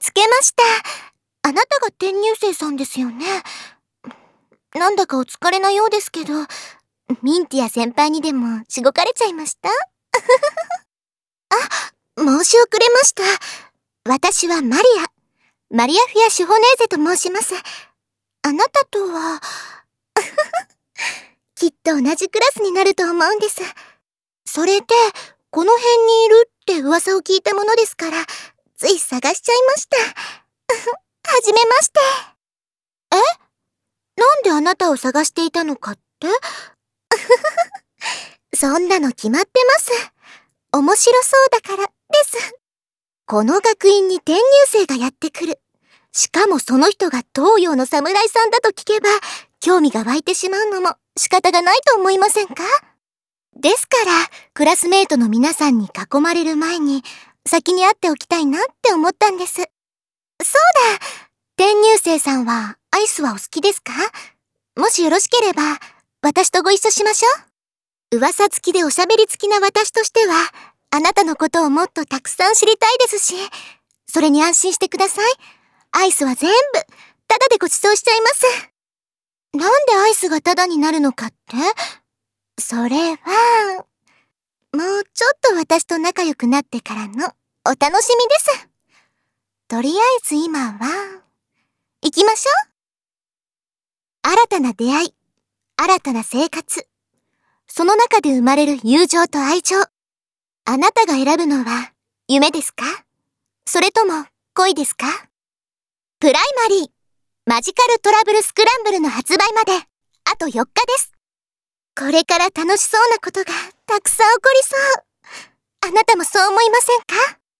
つけました。あなたが転入生さんですよね？なんだかお疲れなようですけど、ミンティア先輩にでもしごかれちゃいました？あ、申し遅れました。私はマリア。マリアフィア・シュホネーゼと申します。あなたとは、きっと同じクラスになると思うんです。それで、この辺にいるって噂を聞いたものですから、つい探しちゃいました。はじめまして。え？なんであなたを探していたのかって？そんなの決まってます。面白そうだからです。この学院に転入生がやってくる。しかもその人が東洋の侍さんだと聞けば、興味が湧いてしまうのも仕方がないと思いませんか？ですから、クラスメートの皆さんに囲まれる前に、先に会っておきたいなって思ったんです。そうだ転入生さんはアイスはお好きですか？もしよろしければ、私とご一緒しましょう。噂付きでおしゃべり付きな私としては、あなたのことをもっとたくさん知りたいですし、それに安心してください。アイスは全部、タダでご馳走しちゃいます。なんでアイスがタダになるのかって？それは、私と仲良くなってからのお楽しみです。とりあえず今は、行きましょう。新たな出会い、新たな生活。その中で生まれる友情と愛情。あなたが選ぶのは夢ですか？それとも恋ですか？プライマリー、マジカルトラブルスクランブルの発売まで、あと4日です。これから楽しそうなことがたくさん起こりそう。あなたもそう思いませんか？